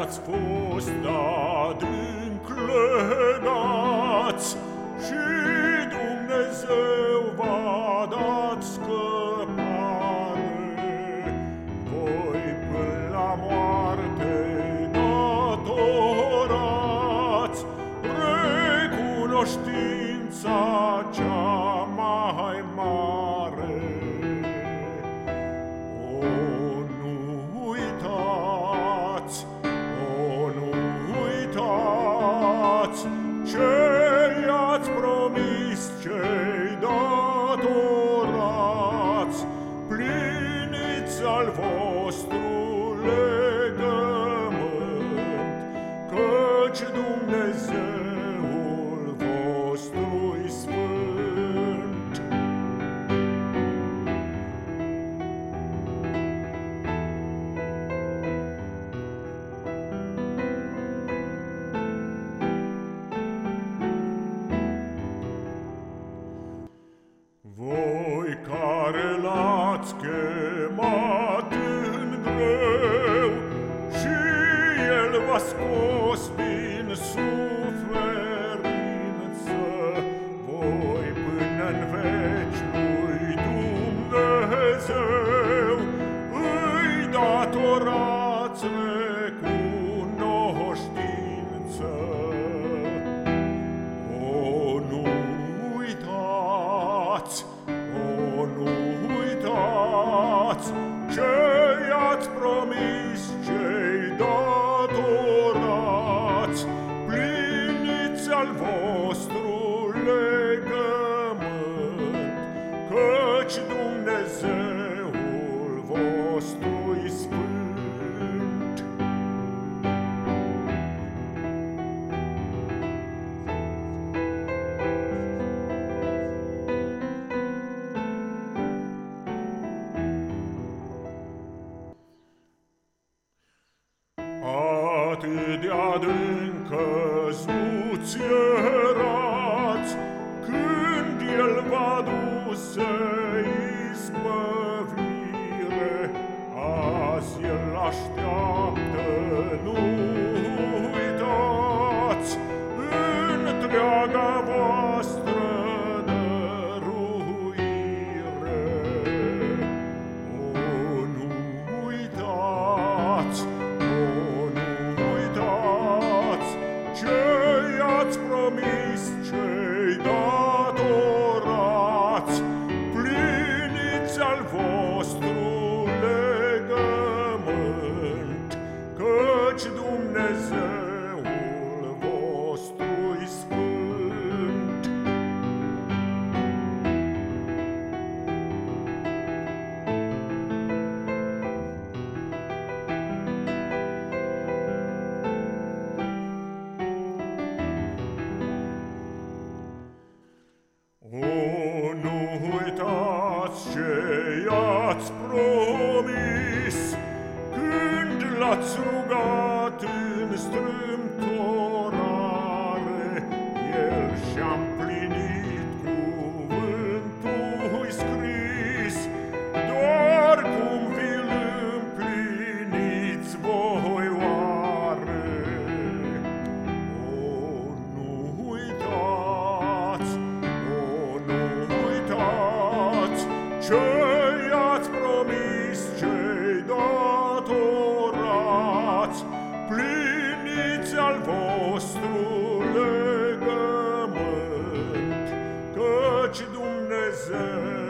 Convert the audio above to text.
ați fost adânc legați Și Dumnezeu v-a dat scăpare. Voi până la moarte datorați Recunoștința cea mai mare chemat în greu Și El v-a scos din suferință. Voi până-n veci lui Dumnezeu Îi datorați recunoștință O, nu uitați, păcălati de adâncă smuțierați, când el va duse promis cei datorați, însemnați, pliniți al vostru legământ, căci Dumnezeu